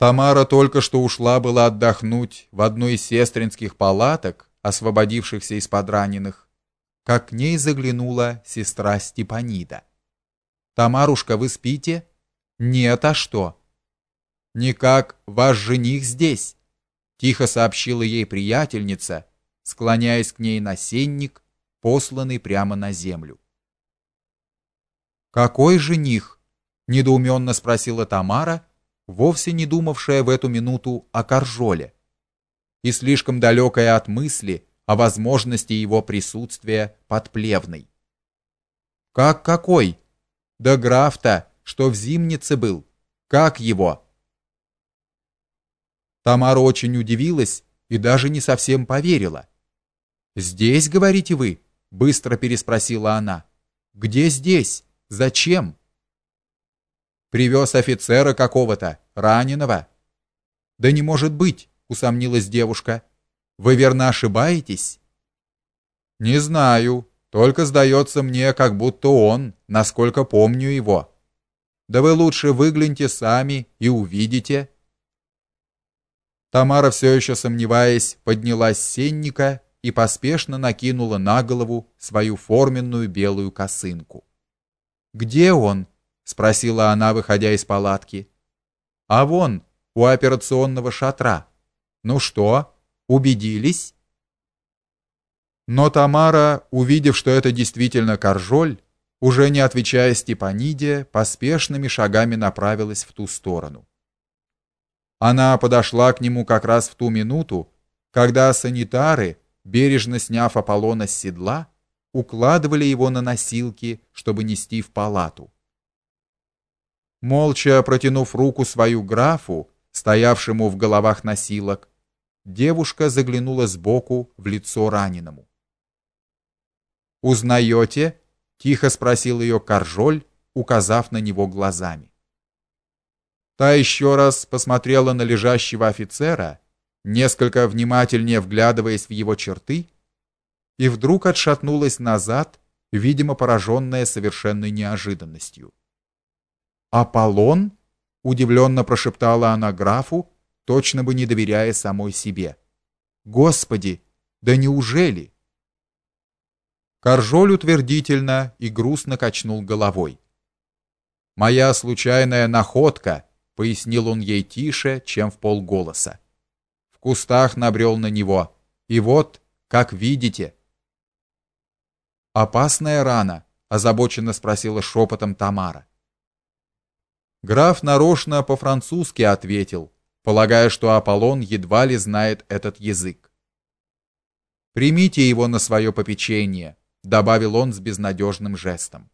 Тамара только что ушла была отдохнуть в одну из сестринских палаток, освободившихся из-под раненых, как к ней заглянула сестра Степанида. Тамарушка, вы спите? Нет, а что? Никак, ваш жених здесь, тихо сообщила ей приятельница, склоняясь к ней на сенник, посланный прямо на землю. Какой жених? недоуменно спросила Тамара вовсе не думавшая в эту минуту о Каржоле и слишком далекая от мысли о возможности его присутствия под Плевной. Как какой? Да граф-то, что в Зимнице был. Как его? Тамара очень удивилась и даже не совсем поверила. Здесь, говорите вы? быстро переспросила она. Где здесь? Зачем? Привез офицера какого-то, раненого. Да не может быть, усомнилась девушка. Вы верно ошибаетесь? Не знаю, только сдается мне, как будто он, насколько помню его. Да вы лучше выгляньте сами и увидите. Тамара все еще сомневаясь, поднялась с сенника и поспешно накинула на голову свою форменную белую косынку. Где он? Спросила она, выходя из палатки. А вон, у операционного шатра. Ну что, убедились? Но Тамара, увидев, что это действительно Каржоль, уже не отвечая Степаниде, поспешными шагами направилась в ту сторону. Она подошла к нему как раз в ту минуту, когда санитары, бережно сняв Аполлона с седла, укладывали его на носилки, чтобы нести в палату. Молча протянув руку свою графу, стоявшему в головах носилок, девушка заглянула сбоку в лицо раненому. «Узнаете?» — тихо спросил ее Каржоль, указав на него глазами. Та еще раз посмотрела на лежащего офицера, несколько внимательнее вглядываясь в его черты, и вдруг отшатнулась назад, видимо, пораженная совершенной неожиданностью. Аполлон? удивленно прошептала она графу, точно бы не доверяя самой себе. Господи, да неужели? Каржоль утвердительно и грустно качнул головой. Моя случайная находка, пояснил он ей тише, чем в полголоса. В кустах набрел на него. И вот, как видите, опасная рана, озабоченно спросила шепотом Тамара. Граф нарочно по-французски ответил, полагая, что Аполлон едва ли знает этот язык. Примите его на свое попечение, добавил он с безнадежным жестом.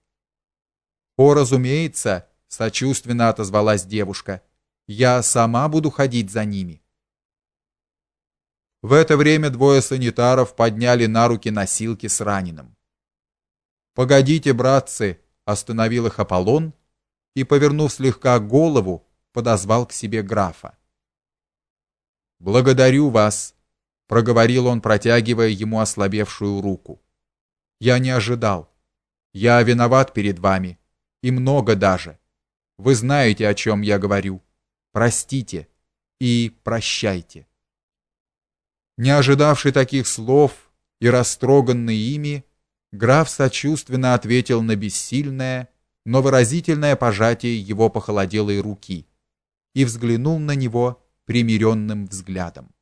О, разумеется, сочувственно отозвалась девушка. Я сама буду ходить за ними. В это время двое санитаров подняли на руки носилки с раненым. Погодите, братцы, остановил их Аполлон и, повернув слегка голову, подозвал к себе графа. Благодарю вас, проговорил он, протягивая ему ослабевшую руку. Я не ожидал. Я виноват перед вами, и много даже. Вы знаете, о чем я говорю. Простите и прощайте. Не ожидавший таких слов и растроганный ими, граф сочувственно ответил на бессильное но выразительное пожатие его похолоделой руки и взглянул на него примиренным взглядом.